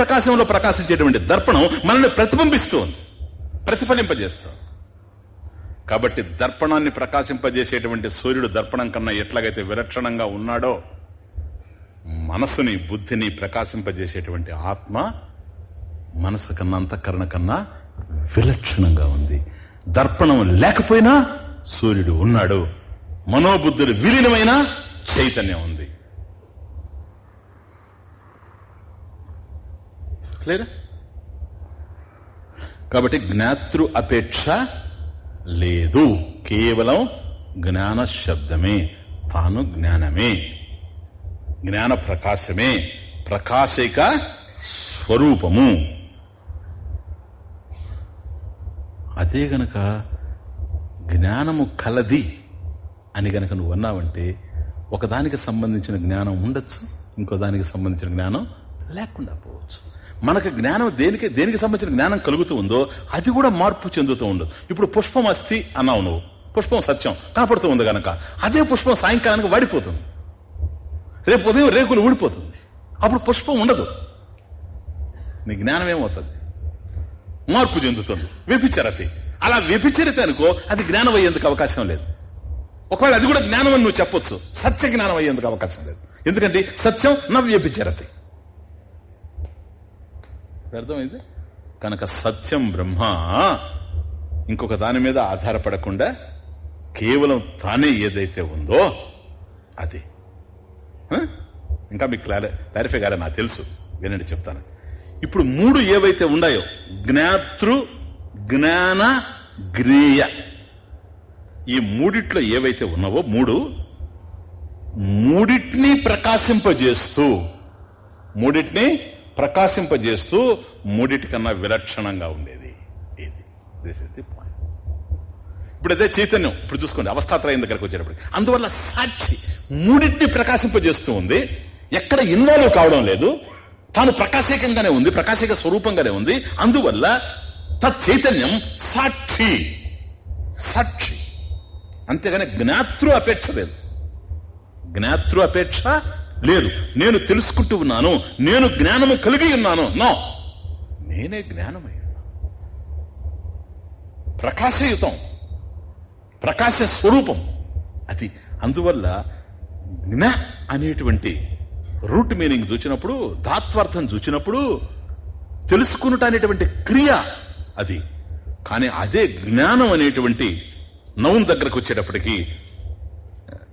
ప్రకాశంలో ప్రకాశించేటువంటి దర్పణం మనల్ని ప్రతిబింబిస్తుంది ప్రతిఫలింపజేస్తుంది. కాబట్టి దర్పణాన్ని ప్రకాశింపజేసేటువంటి సూర్యుడు దర్పణం కన్నా ఎట్లాగైతే విలక్షణంగా ఉన్నాడో మనసుని బుద్ధిని ప్రకాశింపజేసేటువంటి ఆత్మ మనసు కన్నా అంతఃకరణ కన్నా విలక్షణంగా ఉంది. దర్పణం లేకపోయినా సూర్యుడు ఉన్నాడు. మనోబుద్ధులు విలీనమైన చైతన్యం ఉంది. క్లియరా? కాబట్టి జ్ఞాతృ అపేక్ష లేదు. కేవలం జ్ఞాన శబ్దమే తాను జ్ఞానమే. జ్ఞాన ప్రకాశమే ప్రకాశిక స్వరూపము. అదే గనక జ్ఞానము కలది అని గనక నువ్వు అన్నావంటే ఒకదానికి సంబంధించిన జ్ఞానం ఉండొచ్చు ఇంకో దానికి సంబంధించిన జ్ఞానం లేకుండా పోవచ్చు. మనకు జ్ఞానం దేనికి దేనికి సంబంధించిన జ్ఞానం కలుగుతూ ఉందో అది కూడా మార్పు చెందుతూ ఉండదు ఇప్పుడు పుష్పం అస్థి అన్నావు నువ్వు. పుష్పం సత్యం. కనపడుతూ ఉంది గనక. అదే పుష్పం సాయంకాలానికి వాడిపోతుంది. రేపు ఉదయం రేకులు ఊడిపోతుంది. అప్పుడు పుష్పం ఉండదు. నీ జ్ఞానం ఏమవుతుంది? మార్పు చెందుతుంది. వ్యభిచరతి అలా వ్యభిచరిత అనుకో అది జ్ఞానం అయ్యేందుకు అవకాశం లేదు. ఒకవేళ అది కూడా జ్ఞానం అని నువ్వు చెప్పొచ్చు. సత్య జ్ఞానం అయ్యేందుకు అవకాశం లేదు. ఎందుకంటే సత్యం నా వ్యభిచరతి అర్థమైంది? కనుక సత్యం బ్రహ్మ. ఇంకొక దాని మీద ఆధారపడకుండా కేవలం తానే ఏదైతే ఉందో అది. ఇంకా మీకు క్లారి క్లారిఫై కాలే నాకు తెలుసు. వినండి చెప్తాను. ఇప్పుడు మూడు ఏవైతే ఉన్నాయో జ్ఞాతృ జ్ఞాన గ్రీయ. ఈ మూడిట్లో ఏవైతే ఉన్నావో మూడు మూడిటిని ప్రకాశింపజేస్తూ మూడిటిని ప్రకాశింపజేస్తూ మూడిటికన్నా విలక్షణంగా ఉండేది. ఇది. దిస్ ఇస్ ది పాయింట్ ఇప్పుడు అదే చైతన్యం. ఇప్పుడు చూసుకోండి అవస్థాత్రయం దగ్గరకు వచ్చేటప్పుడు అందువల్ల సాక్షి మూడింటిని ప్రకాశింపజేస్తూ ఉంది. ఎక్కడ ఇన్వాల్వ్ కావడం లేదు. తాను ప్రకాశికంగానే ఉంది ప్రకాశిక స్వరూపంగానే ఉంది. అందువల్ల తత్ చైతన్యం సాక్షి. సాక్షి. అంతేగాని జ్ఞాతృ అపేక్ష లేదు. జ్ఞాతృ అపేక్ష లేదు నేను తెలుసుకుంటూ ఉన్నాను నేను జ్ఞానము కలిగి ఉన్నాను. నో. నేనే జ్ఞానమై. ప్రకాశయుతం ప్రకాశ స్వరూపం. అది అందువల్ల జ్ఞ అనేటువంటి రూట్ మీనింగ్ చూచినప్పుడు ధాత్వార్థం చూచినప్పుడు తెలుసుకునుట అనేటువంటి క్రియ అది. కానీ అదే జ్ఞానం అనేటువంటి నౌన్ దగ్గరకు వచ్చేటప్పటికి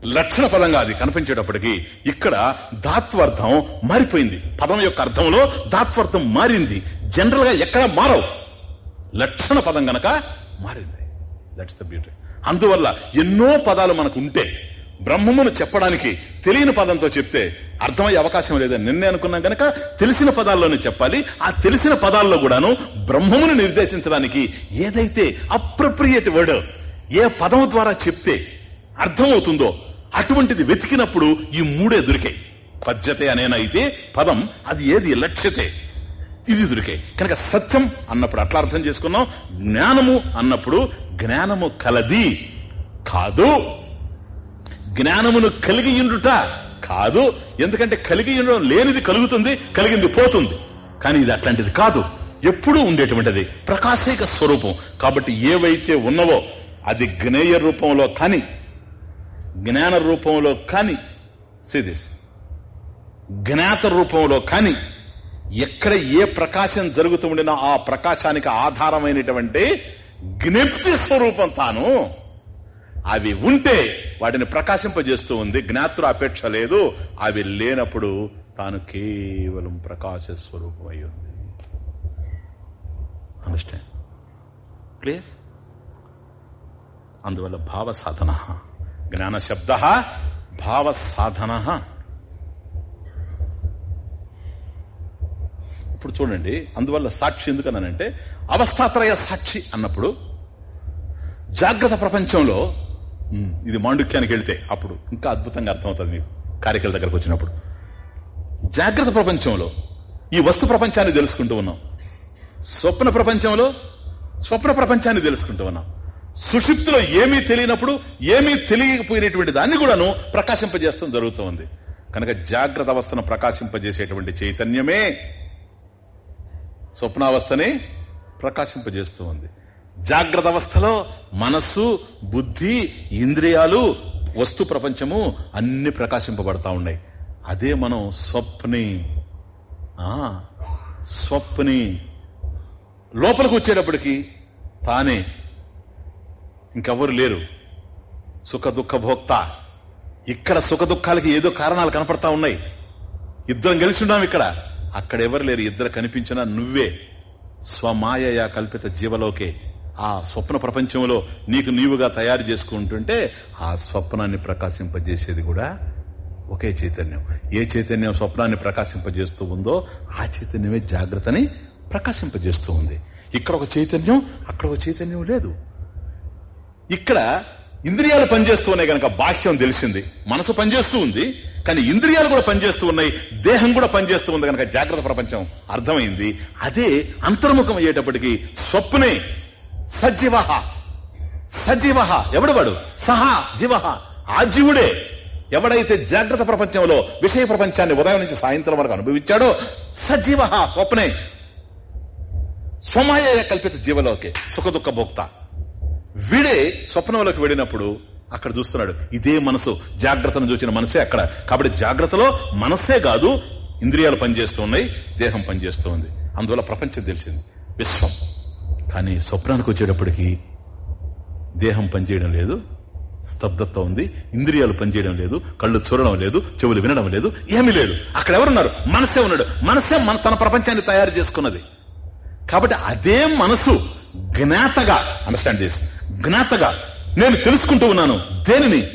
లక్షణ పదంగా అది కనిపించేటప్పటికీ ఇక్కడ ధాత్వార్థం మారిపోయింది. పదం యొక్క అర్థంలో ధాత్వార్థం మారింది. జనరల్గా ఎక్కడ మారవు. లక్షణ పదం గనక మారింది. దట్స్ ద బ్యూటీ అందువల్ల ఎన్నో పదాలు మనకు ఉంటే బ్రహ్మమును చెప్పడానికి తెలియని పదంతో చెప్తే అర్థమయ్యే అవకాశం లేదని నిన్నే అనుకున్నాం గనక తెలిసిన పదాల్లోనే చెప్పాలి. ఆ తెలిసిన పదాల్లో కూడాను బ్రహ్మమును నిర్దేశించడానికి ఏదైతే అప్రప్రియేట్ వర్డ్ ఏ పదం ద్వారా చెప్తే అర్థమవుతుందో అటువంటిది వెతికినప్పుడు ఈ మూడే దొరికాయి. పద్యతే అనేనైతే పదం అది ఏది లక్ష్యతే ఇది దొరికాయి. కనుక సత్యం అన్నప్పుడు అట్లా అర్థం చేసుకున్నాం జ్ఞానము అన్నప్పుడు జ్ఞానము కలది కాదు. జ్ఞానమును కలిగి ఉండుట కాదు. ఎందుకంటే కలిగి ఉండడం లేనిది కలుగుతుంది కలిగింది పోతుంది. కానీ ఇది అట్లాంటిది కాదు. ఎప్పుడూ ఉండేటువంటిది ప్రకాశిక స్వరూపం. కాబట్టి ఏవైతే ఉన్నవో అది జ్ఞేయ రూపంలో కానీ జ్ఞాన రూపంలో కాని సిదిస్ జ్ఞాత రూపంలో కాని ఎక్కడ ఏ ప్రకాశం జరుగుతూ ఉండినా ఆ ప్రకాశానికి ఆధారమైనటువంటి జ్ఞప్తి స్వరూపం తాను. అవి ఉంటే వాటిని ప్రకాశింపజేస్తూ ఉంది. జ్ఞాతృ అపేక్ష లేదు. అవి లేనప్పుడు తాను కేవలం ప్రకాశ స్వరూపం అయి ఉంది. అండర్స్టాండ్ క్లియర్ అందువల్ల భావ సాధన జ్ఞానశబ్ద భావ సాధన ఇప్పుడు చూడండి అందువల్ల సాక్షి ఎందుకన్నానంటే అవస్థాత్రయ సాక్షి అన్నప్పుడు జాగ్రత్త ప్రపంచంలో ఇది మాండుక్యానికి వెళ్తే అప్పుడు ఇంకా అద్భుతంగా అర్థమవుతుంది మీకు కార్యకల దగ్గరకు వచ్చినప్పుడు. జాగ్రత్త ప్రపంచంలో ఈ వస్తు ప్రపంచాన్ని తెలుసుకుంటూ ఉన్నాం. స్వప్న ప్రపంచంలో స్వప్న ప్రపంచాన్ని తెలుసుకుంటూ ఉన్నాం. సుషిప్తిలో ఏమీ తెలియనప్పుడు ఏమీ తెలియకపోయినటువంటి దాన్ని కూడాను ప్రకాశింపజేస్తాం జరుగుతూ ఉంది కనుక జాగ్రత్త అవస్థను ప్రకాశింపజేసేటువంటి చైతన్యమే స్వప్నావస్థని ప్రకాశింపజేస్తూ ఉంది జాగ్రత్త అవస్థలో మనస్సు బుద్ధి ఇంద్రియాలు వస్తు ప్రపంచము అన్ని ప్రకాశింపబడతా ఉన్నాయి. అదే మనం స్వప్ని. ఆ స్వప్ని. లోపలికి వచ్చేటప్పటికి తానే ఇంకెవ్వరు లేరు. సుఖ దుఃఖ భోక్త. ఇక్కడ సుఖ దుఃఖాలకి ఏదో కారణాలు కనపడతా ఉన్నాయి. ఇద్దరం కలిసి ఉన్నాం ఇక్కడ. అక్కడ ఎవరు లేరు. ఇద్దరు కనిపించినా నువ్వే. స్వమాయ కల్పిత జీవలోకే. ఆ స్వప్న ప్రపంచంలో నీకు నీవుగా తయారు చేసుకుంటుంటే ఆ స్వప్నాన్ని ప్రకాశింపజేసేది కూడా ఒకే చైతన్యం. ఏ చైతన్యం స్వప్నాన్ని ప్రకాశింపజేస్తూ ఉందో ఆ చైతన్యమే జాగ్రత్తని ప్రకాశింపజేస్తూ ఉంది. ఇక్కడ ఒక చైతన్యం అక్కడ ఒక చైతన్యం లేదు. ఇక్కడ ఇంద్రియాలు పనిచేస్తూ ఉన్నాయి బాహ్యం తెలిసింది. మనసు పనిచేస్తూ ఉంది కానీ ఇంద్రియాలు కూడా పనిచేస్తూ ఉన్నాయి దేహం కూడా పనిచేస్తూ ఉంది కనుక జాగ్రత్త ప్రపంచం అర్థమైంది. అదే అంతర్ముఖం అయ్యేటప్పటికి స్వప్నే సజీవ సజీవ ఎవడు వాడు? సహా జీవ ఆ జీవుడే. ఎవడైతే జాగ్రత్త ప్రపంచంలో విషయ ప్రపంచాన్ని ఉదయం నుంచి సాయంత్రం వరకు అనుభవించాడో సజీవ స్వప్నే. స్వమాయ కల్పిత జీవలోకే సుఖ దుఃఖ భోక్త. వీడే స్వప్నంలోకి వెళ్ళినప్పుడు అక్కడ చూస్తున్నాడు. ఇదే మనసు. జాగ్రత్తను చూసిన మనసే అక్కడ. కాబట్టి జాగ్రత్తలో మనస్సే కాదు ఇంద్రియాలు పనిచేస్తూ ఉన్నాయి దేహం పనిచేస్తూ ఉంది అందువల్ల ప్రపంచం తెలిసింది. విశ్వం. కానీ స్వప్నానికి వచ్చేటప్పటికి దేహం పనిచేయడం లేదు స్తబ్దత ఉంది ఇంద్రియాలు పనిచేయడం లేదు కళ్ళు చూడడం లేదు చెవులు వినడం లేదు ఏమీ లేదు. అక్కడ ఎవరున్నారు? మనసే ఉన్నాడు. మనసే మన తన ప్రపంచాన్ని తయారు చేసుకున్నది. కాబట్టి అదే మనసు జ్ఞాతగా అండర్స్టాండ్ చేసింది జ్ఞాతగా నేను తెలుసుకుంటూ ఉన్నాను. దేనిని?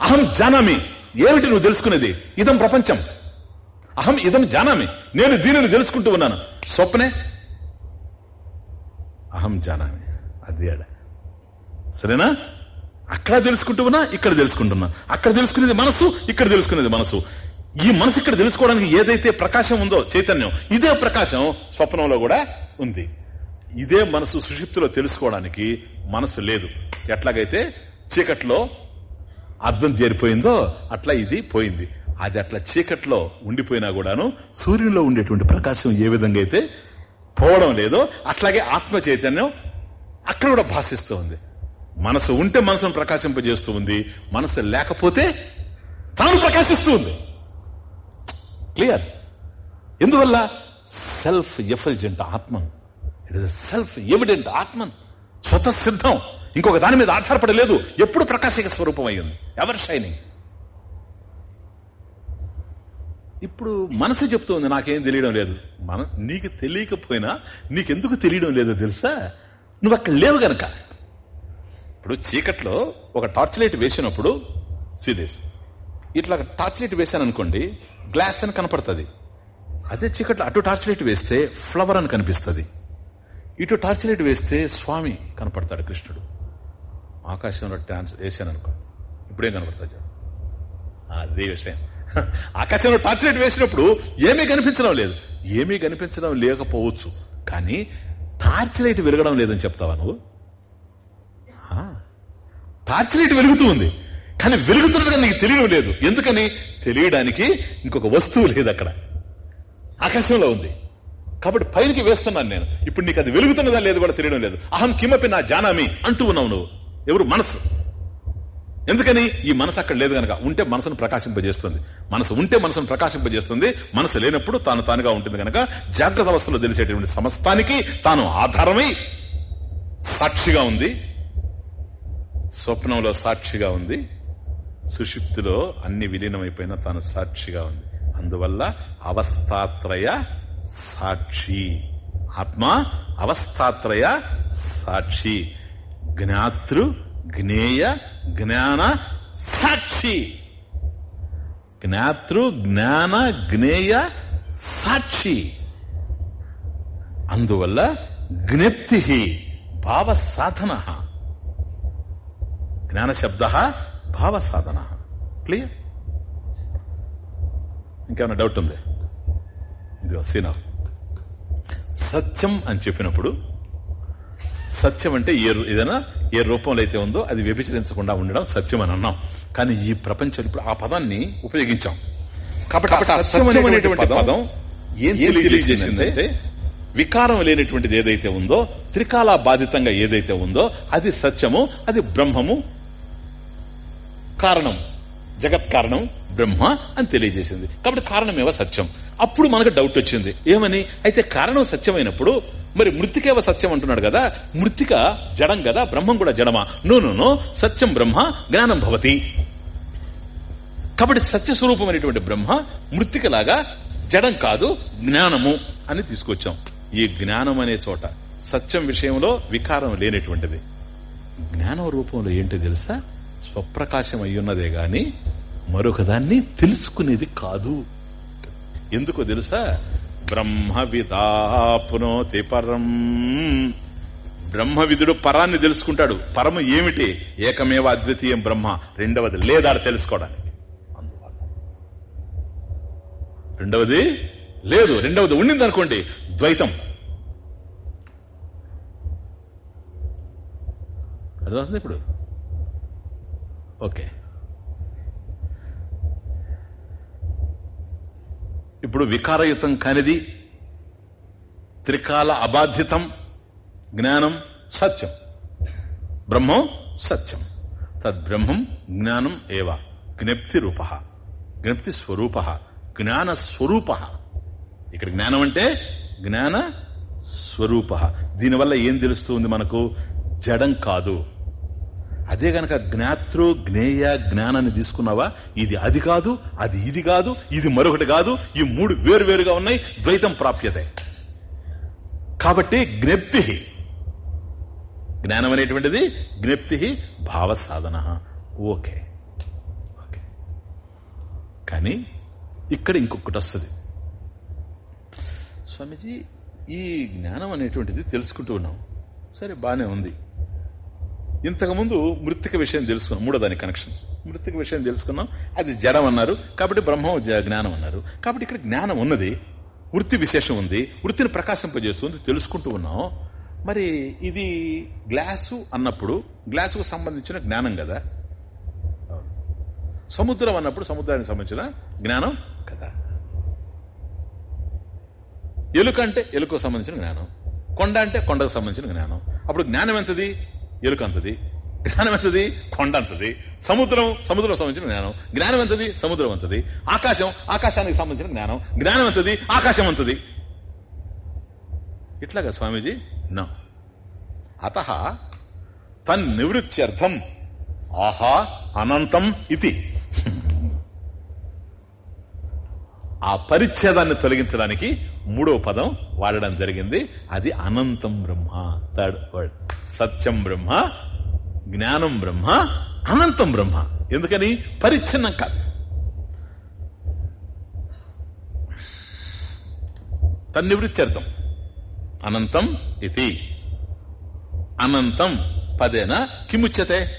అహం జానామి. ఏమిటి నువ్వు తెలుసుకునేది? ఇదం ప్రపంచం. అహం ఇదం జానామి. నేను దీనిని తెలుసుకుంటూ ఉన్నాను. స్వప్నే? అహం జానామి. అది సరేనా? అక్కడ తెలుసుకుంటూ ఉన్నా ఇక్కడ తెలుసుకుంటున్నా అక్కడ తెలుసుకునేది మనసు ఇక్కడ తెలుసుకునేది మనసు ఈ మనసు ఇక్కడ తెలుసుకోవడానికి ఏదైతే ప్రకాశం ఉందో చైతన్యం ఇదే ప్రకాశం స్వప్నంలో కూడా ఉంది. ఇదే మనసు సుషిప్తిలో తెలుసుకోవడానికి మనసు లేదు. ఎట్లాగైతే చీకట్లో అర్థం చేరిపోయిందో అట్లా ఇది పోయింది. అది అట్లా చీకట్లో ఉండిపోయినా కూడాను సూర్యునిలో ఉండేటువంటి ప్రకాశం ఏ విధంగా అయితే పోవడం లేదో అట్లాగే ఆత్మ చైతన్యం అక్కడ కూడా భాషిస్తూ ఉంది. మనసు ఉంటే మనసును ప్రకాశింపజేస్తూ ఉంది. మనసు లేకపోతే తాను ప్రకాశిస్తూ ఉంది. క్లియర్? ఎందువల్ల? సెల్ఫ్ ఎఫల్జెంట్ ఆత్మ. ఇట్ ఇస్ సెల్ఫ్ ఎవిడెంట్ ఆత్మన్ స్వతసిద్ధం ఇంకొక దాని మీద ఆధారపడలేదు ఎప్పుడు ప్రకాశిక స్వరూపం అయ్యింది ఎవర్ షైనింగ్ ఇప్పుడు మనసు చెప్తుంది నాకేం తెలియడం లేదు మన నీకు తెలియకపోయినా నీకెందుకు తెలియడం లేదో తెలుసా నువ్వు అక్కడ లేవు గనక ఇప్పుడు చీకట్లో ఒక టార్చ్ లైట్ వేసినప్పుడు సీదేస్ ఇట్లా టార్చ్ లైట్ వేసాను అనుకోండి గ్లాస్ అని కనపడుతుంది అదే చీకట్లో అటు టార్చ్ లైట్ వేస్తే ఫ్లవర్ అని కనిపిస్తుంది ఇటు టార్చ్ లైట్ వేస్తే స్వామి కనపడతాడు కృష్ణుడు. ఆకాశంలో డాన్స్ వేసాను అనుకో. ఇప్పుడేం కనపడతాడు అదే విషయం. ఆకాశంలో టార్చ్ లైట్ వేసినప్పుడు ఏమీ కనిపించడం లేదు. ఏమీ కనిపించడం లేకపోవచ్చు. కానీ టార్చ్ లైట్ వెలగడం లేదని చెప్తావా నువ్వు? టార్చ్ లైట్ వెలుగుతూ ఉంది. కానీ వెలుగుతున్నట్టుగా నీకు తెలియడం లేదు. ఎందుకని? తెలియడానికి ఇంకొక వస్తువు లేదు అక్కడ. ఆకాశంలో ఉంది. కాబట్టి పైనకి వేస్తున్నాను నేను. ఇప్పుడు నీకు అది వెలుగుతున్నదా లేదు కూడా తెలియడం లేదు. అహం కిమపి నా జానామి అంటూ ఉన్నావు నువ్వు. ఎవరు? మనసు ఎందుకని? ఈ మనసు అక్కడ లేదు గనక. ఉంటే మనసును ప్రకాశింపజేస్తుంది. మనసు ఉంటే మనసును ప్రకాశింపజేస్తుంది. మనసు లేనప్పుడు తాను తానుగా ఉంటుంది గనక. జాగ్రత్త అవస్థలో తెలిసేటువంటి సమస్తానికి తాను ఆధారమై సాక్షిగా ఉంది. స్వప్నంలో సాక్షిగా ఉంది. సుషుప్తిలో అన్ని విలీనమైపోయినా తాను సాక్షిగా ఉంది. అందువల్ల అవస్థాత్రయ సాక్షి. ఆత్మ అవస్థాత్రయ సాక్షి. జ్ఞాతృ జ్ఞేయ జ్ఞాన సాక్షి. జ్ఞాతృ జ్ఞాన జ్ఞేయ సాక్షి. అందువల్ల జ్ఞప్తి భావ సాధన జ్ఞాన శబ్ద భావ సాధన క్లియర్? ఇంకేమైనా డౌట్ ఉంది? ఇది సీనా. సత్యం అని చెప్పినప్పుడు సత్యం అంటే ఏ ఏదైనా ఏ రూపంలో అయితే ఉందో అది వ్యభిచరించకుండా ఉండడం సత్యం అని అన్నాం. కానీ ఈ ప్రపంచం ఇప్పుడు ఆ పదాన్ని ఉపయోగించాం. కాబట్టి ఆ సత్యం అనేటువంటి పదం ఏం తెలియజేసిందంటే వికారం లేనటువంటిది ఏదైతే ఉందో త్రికాల బాధితంగా ఏదైతే ఉందో అది సత్యము అది బ్రహ్మము. కారణం జగత్ కారణం బ్రహ్మ అని తెలియజేసింది. కాబట్టి కారణమేవ సత్యం. అప్పుడు మనకు డౌట్ వచ్చింది. ఏమని? అయితే కారణం సత్యమైనప్పుడు మరి మృతికేవ సత్యం అంటున్నాడు కదా మృతిక జడం కదా బ్రహ్మం కూడా జడమా? నో సత్యం బ్రహ్మ జ్ఞానం భవతి. కాబట్టి సత్యస్వరూపమైనటువంటి బ్రహ్మ మృతికలాగా జడం కాదు జ్ఞానము అని తీసుకొచ్చాం. ఈ జ్ఞానం అనే చోట సత్యం విషయంలో వికారం లేనటువంటిది. జ్ఞానం రూపంలో ఏంటో తెలుసా? స్వప్రకాశం అయ్యున్నదే గాని మరొకదాన్ని తెలుసుకునేది కాదు. ఎందుకో తెలుసా? బ్రహ్మవిదాప్నోతి పరం. బ్రహ్మవిదుడు పరాన్ని తెలుసుకుంటాడు. పరము ఏమిటి? ఏకమేవ అద్వితీయం బ్రహ్మ. రెండవది లేదా తెలుసుకోవడానికి. అందువల్ల రెండవది లేదు. రెండవది ఉండింది అనుకోండి ద్వైతం. అర్థమవుతుంది ఇప్పుడు? ఓకే. ఇప్పుడు వికారయుతం కానిది త్రికాల అబాధితం జ్ఞానం సత్యం. బ్రహ్మం సత్యం. తద్బ్రహ్మం జ్ఞానం ఏవ. జ్ఞప్తి రూప జ్ఞప్తి స్వరూప జ్ఞాన స్వరూప ఇక్కడ జ్ఞానం అంటే జ్ఞాన స్వరూప దీనివల్ల ఏం తెలుస్తుంది మనకు? జడం కాదు. అదే గనక జ్ఞాతృ జ్ఞేయ జ్ఞానాన్ని తీసుకున్నావా? ఇది అది కాదు అది ఇది కాదు ఇది మరొకటి కాదు ఈ మూడు వేరువేరుగా ఉన్నాయి ద్వైతం ప్రాప్యతే. కాబట్టి జ్ఞప్తి జ్ఞానం అనేటువంటిది జ్ఞప్తి భావ సాధన ఓకే. ఓకే. కానీ ఇక్కడ ఇంకొకటి వస్తుంది. స్వామీజీ ఈ జ్ఞానం అనేటువంటిది తెలుసుకుంటూ ఉన్నాం. సరే బానే ఉంది. ఇంతకుముందు మృతిక విషయం తెలుసుకున్నాం మూడో దాని కనెక్షన్ మృతిక విషయం తెలుసుకున్నాం అది జడం అన్నారు కాబట్టి బ్రహ్మం జ- జ్ఞానం అన్నారు. కాబట్టి ఇక్కడ జ్ఞానం ఉన్నది వృత్తి విశేషం ఉంది వృత్తిని ప్రకాశింపజేస్తుంది తెలుసుకుంటూ ఉన్నాం. మరి ఇది గ్లాసు అన్నప్పుడు గ్లాసుకు సంబంధించిన జ్ఞానం కదా. సముద్రం అన్నప్పుడు సముద్రానికి సంబంధించిన జ్ఞానం కదా. ఎలుక అంటే ఎలుకకు సంబంధించిన జ్ఞానం కొండ అంటే కొండకు సంబంధించిన జ్ఞానం. అప్పుడు జ్ఞానం ఎంతది? ఎలుక అంతది జ్ఞానం ఎంతది కొండ అంతది. సముద్రం సముద్రం సంబంధించిన జ్ఞానం. జ్ఞానం ఎంతది సముద్రం అంతది ఆకాశం ఆకాశానికి సంబంధించిన జ్ఞానం. జ్ఞానం ఎంతది ఆకాశం అంతది ఇట్లాగా స్వామీజీ? నా. అత తన్నివృత్త్యర్థం. ఆహా అనంతం ఇది ఆ పరిచ్ఛేదాన్ని తొలగించడానికి మూడో పదం వాడడం జరిగింది. అది అనంతం బ్రహ్మ థర్డ్ వర్డ్ సత్యం బ్రహ్మ జ్ఞానం బ్రహ్మ అనంతం బ్రహ్మ. ఎందుకని? పరిచ్ఛిన్నం కాదు. తన్నివృత్త్యర్థం అనంతం ఇది. అనంతం పదేన? కిముచ్యతే.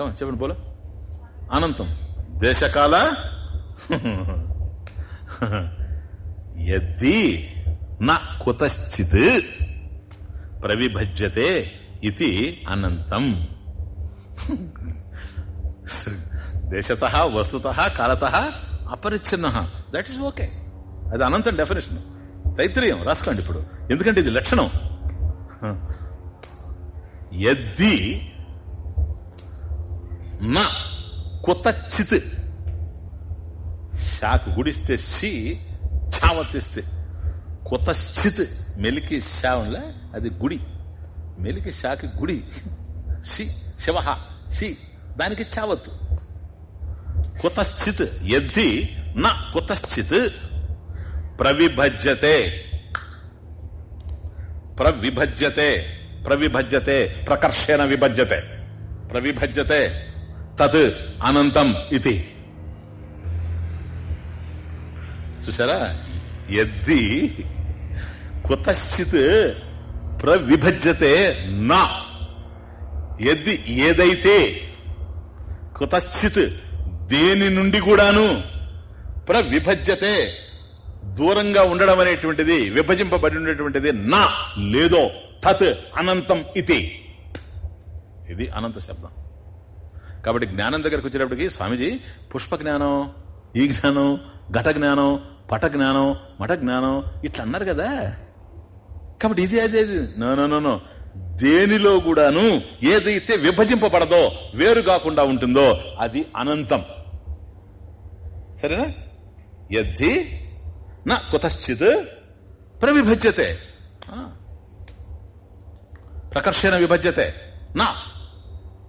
చెప్పండి బోలో. అనంతం. దేశకాల ఎద్ది నా కుతశ్చిత్ ప్రవిభజ్యతే ఇది అనంతం. దేశత వస్తుత కాలత అపరిచ్ఛిన్న. దట్ ఈస్ ఓకే అది అనంతం డెఫినేషన్ తైత్రీయం రాసుకోండి ఇప్పుడు. ఎందుకంటే ఇది లక్షణం. ఎద్ది నా కుతచిత్ షాకు గుడిస్తే షి ఛావతిస్తే కుతశ్చిత్ మెలికి షావులా అది గుడి మెలికి షాకి గుడి షి శివ షి దానికి చావత్ కుతశ్చిత్ ఎద్ది నా కుతశ్చిత్ ప్రవిభజ్యతే ప్రవిభజ్యతే ప్రవిభజ్యతే ప్రకర్షేణ విభజ్యతే ప్రవిభజ్యతే తత్ అనంతం ఇది చూసారా ఎద్ది కుతశ్చిత్ ప్రవిభజ్యతే నా. ఎద్ది ఏదైతే కుతశ్చిత్ దేని నుండి కూడాను ప్రవిభజ్యతే దూరంగా ఉండడం అనేటువంటిది విభజింపబడి ఉండేటువంటిది నా లేదో తత్ అనంతం ఇది ఇది అనంత శబ్దం. కాబట్టి జ్ఞానం దగ్గరకు వచ్చేటప్పటికి స్వామీజీ పుష్ప జ్ఞానం ఈ జ్ఞానం ఘట జ్ఞానం పట జ్ఞానం మఠ జ్ఞానం ఇట్లా అన్నారు కదా. కాబట్టి ఇది అదే నో దేనిలో కూడాను ఏదైతే విభజింపబడదో వేరు కాకుండా ఉంటుందో అది అనంతం. సరేనా? ఎద్ది నా కుతశ్చిత్ ప్రవిభజ్యతే. ప్రకర్షణ విభజ్యతే. నా.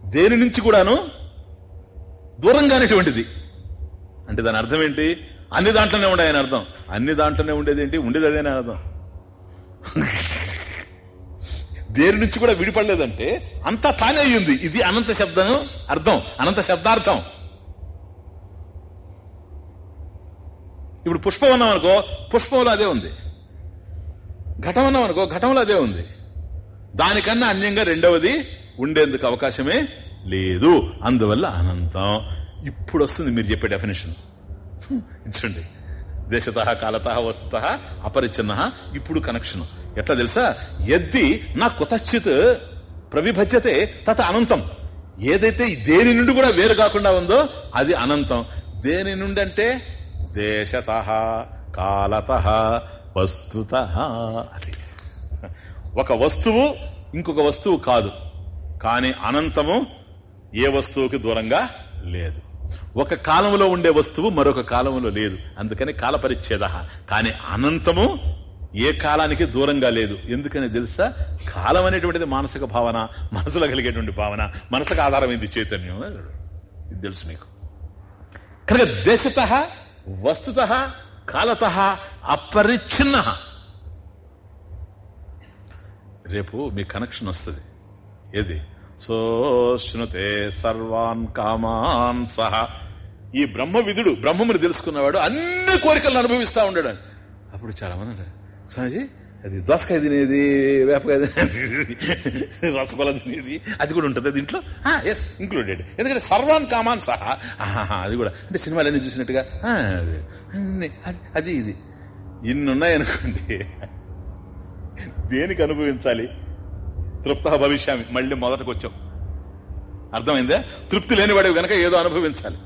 దేని నుంచి కూడాను? దూరంగానేటువంటిది అంటే దాని అర్థం ఏంటి? అన్ని దాంట్లోనే ఉండాయని అర్థం. అన్ని దాంట్లోనే ఉండేది ఏంటి? ఉండేది అదేనే అర్థం. దేని నుంచి కూడా విడిపడలేదంటే అంతా తానే అయ్యింది. ఇది అనంత శబ్దం అర్థం. అనంత శబ్దార్థం. ఇప్పుడు పుష్పం అన్నాం అనుకో పుష్పంలో అదే ఉంది. ఘటం అన్నాం అనుకో ఘటంలో అదే ఉంది. దానికన్నా అన్యంగా రెండవది ఉండేందుకు అవకాశమే లేదు. అందువల్ల అనంతం. ఇప్పుడు వస్తుంది మీరు చెప్పే డెఫినేషన్ చూడండి. దేశత కాలత వస్తుత అపరిచ్ఛిన్న ఇప్పుడు కనెక్షన్. ఎట్లా తెలుసా? ఎద్ది నా కుతశ్చిత్ ప్రవిభజ్యతే తత అనంతం. ఏదైతే దేని నుండి కూడా వేరు కాకుండా ఉందో అది అనంతం. దేని నుండి అంటే దేశత కాలత వస్తుత అది. ఒక వస్తువు ఇంకొక వస్తువు కాదు. కానీ అనంతము ఏ వస్తువుకి దూరంగా లేదు. ఒక కాలంలో ఉండే వస్తువు మరొక కాలంలో లేదు. అందుకని కాల పరిచ్ఛేద. కానీ అనంతము ఏ కాలానికి దూరంగా లేదు. ఎందుకని తెలుసా? కాలం అనేటువంటిది మానసిక భావన మనసులో కలిగేటువంటి భావన మనసుకు ఆధారమైంది చైతన్యం. ఇది తెలుసు మీకు. కనుక దేశత వస్తుత కాలత అపరిచ్ఛిన్న. రేపు మీ కనెక్షన్ వస్తుంది. ఏది? సోష్ణుతే సర్వాన్ కామాన్ సహా. ఈ బ్రహ్మ విధుడు బ్రహ్మముని తెలుసుకున్నవాడు అన్ని కోరికలను అనుభవిస్తా ఉండడు. అప్పుడు చాలా మంది అంటారు స్వామిజీ అది దోసకాయ తినేది వేపకాయ తినేది రసగొల తినేది అది కూడా ఉంటుంది దీంట్లో? ఎస్ ఇంక్లూడెడ్ ఎందుకంటే సర్వాన్ కామాన్ సహా. అది కూడా. అంటే సినిమాలన్నీ చూసినట్టుగా అది అది- ఇది. ఇన్నున్నాయనుకోండి దేనికి అనుభవించాలి? తృప్త భవిష్యామి. మళ్ళీ మొదటకు వచ్చావు అర్థమైందా? తృప్తి లేనివాడు గనక ఏదో అనుభవించాలి.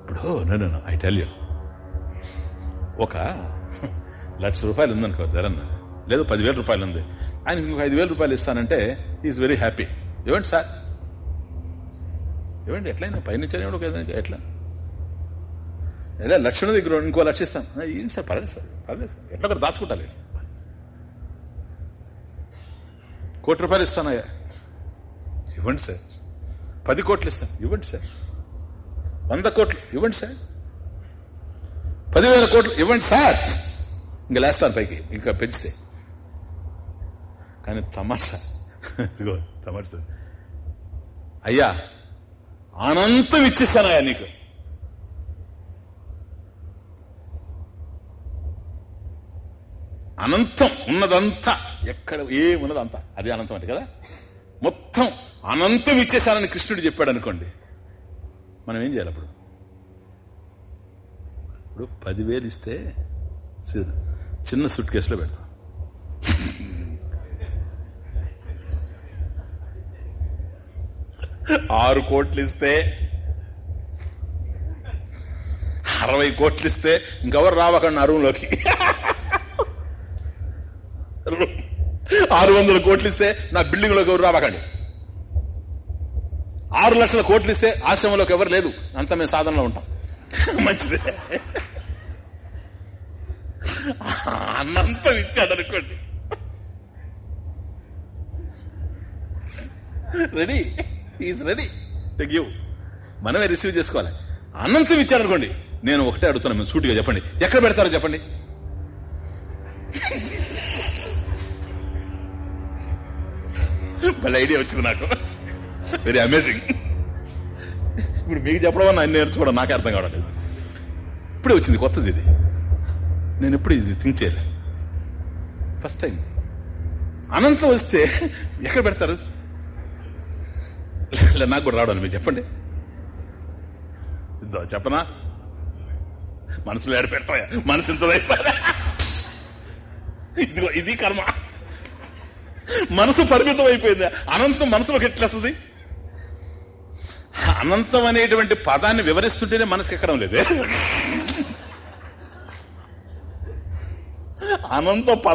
ఇప్పుడు నేను ఐ టెల్ యూ ఒక లక్ష రూపాయలు ఉందనుకో ధరన్న. లేదు పదివేల రూపాయలు ఉంది. ఆయన ఇంకొక ఐదు వేల రూపాయలు ఇస్తానంటే ఈజ్ వెరీ హ్యాపీ ఏమండి సార్? ఏమండి ఎట్లయినా పైనుంచి ఏదైనా ఎట్లా? లేదా లక్షల దగ్గర ఇంకో లక్ష ఇస్తాను ఏంటి సార్ పర్లేదు సార్ పర్లేదు సార్. ఎట్లా దాచుకుంటాలి కోటి రూపాయలు ఇస్తానయ్యా. ఇవ్వండి సార్. పది కోట్లు ఇస్తాను. ఇవ్వండి సార్. వంద కోట్లు. ఇవ్వండి సార్. పదివేల కోట్లు. ఇవ్వండి సార్. ఇంకా లేస్తాను పైకి. ఇంకా పెంచితే. కానీ తమాషా. ఇదిగో తమాషా. అయ్యా అనంతం ఇచ్చిస్తానయ్యా నీకు. అనంతం ఉన్నదంతా. ఎక్కడ ఏమున్నది అంత? అది అనంతం అంటే కదా? మొత్తం అనంతం ఇచ్చేసానని కృష్ణుడు చెప్పాడు అనుకోండి. మనం ఏం చేయాలి అప్పుడు? ఇప్పుడు పదివేలు ఇస్తే చిన్న సూట్ కేసులో పెడతాం. ఆరు కోట్లు ఇస్తే అరవై కోట్లు ఇస్తే ఇంకెవరు రావకండి అరువులోకి. ఆరు వందల కోట్లు ఇస్తే నా బిల్డింగ్లోకి ఎవరు రావకండి? ఆరు లక్షల కోట్లు ఇస్తే ఆశ్రమంలోకి ఎవరు లేదు. అంత మేము సాధనలో ఉంటాం. మంచిదే. అన్నంతం ఇచ్చాడు అనుకోండి. Ready. Is ready. To give మనమే రిసీవ్ చేసుకోవాలి. అనంతం ఇచ్చాడు అనుకోండి. నేను ఒకటే అడుగుతున్నాను మీరు సూటిగా చెప్పండి. ఎక్కడ పెడతారో చెప్పండి. మళ్ళీ ఐడియా వచ్చింది నాకు. వెరీ అమేజింగ్ ఇప్పుడు మీకు చెప్పడం వల్ల నేర్చుకోవడం నాకే అర్థం కావడం లేదు. ఇప్పుడే వచ్చింది కొత్తది ఇది. నేను ఎప్పుడు ఇది థింక్ చేయలే. ఫస్ట్ టైం అనంతం వస్తే ఎక్కడ పెడతారు? నాకు కూడా రావడం మీరు చెప్పండి. ఇద్దా చెప్పనా? మనసులో ఏడు పెడతాయా మనసు ఇంత ఇదిగో ఇది కర్మ. మనసు పరిమితం అయిపోయింది అనంతం మనసులోకి ఎట్లా వస్తుంది? అనంతం అనేటువంటి పదాన్ని వివరిస్తుంటేనే మనసుకి ఎక్కడం లేదే. అనంత పద